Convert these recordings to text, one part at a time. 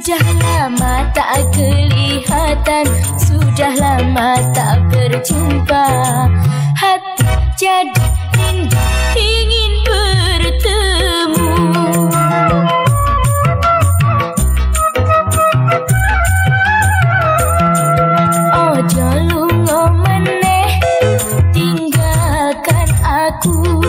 Sudah lama tak kelihatan Sudah lama tak berjumpa. Hati jadi rindu ingin bertemu. Ojo lungo meneh tinggalkan aku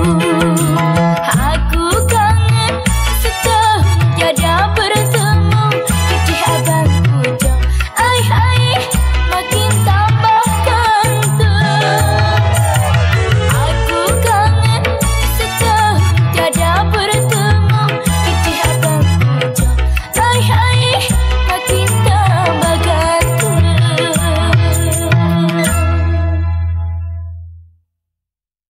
哦。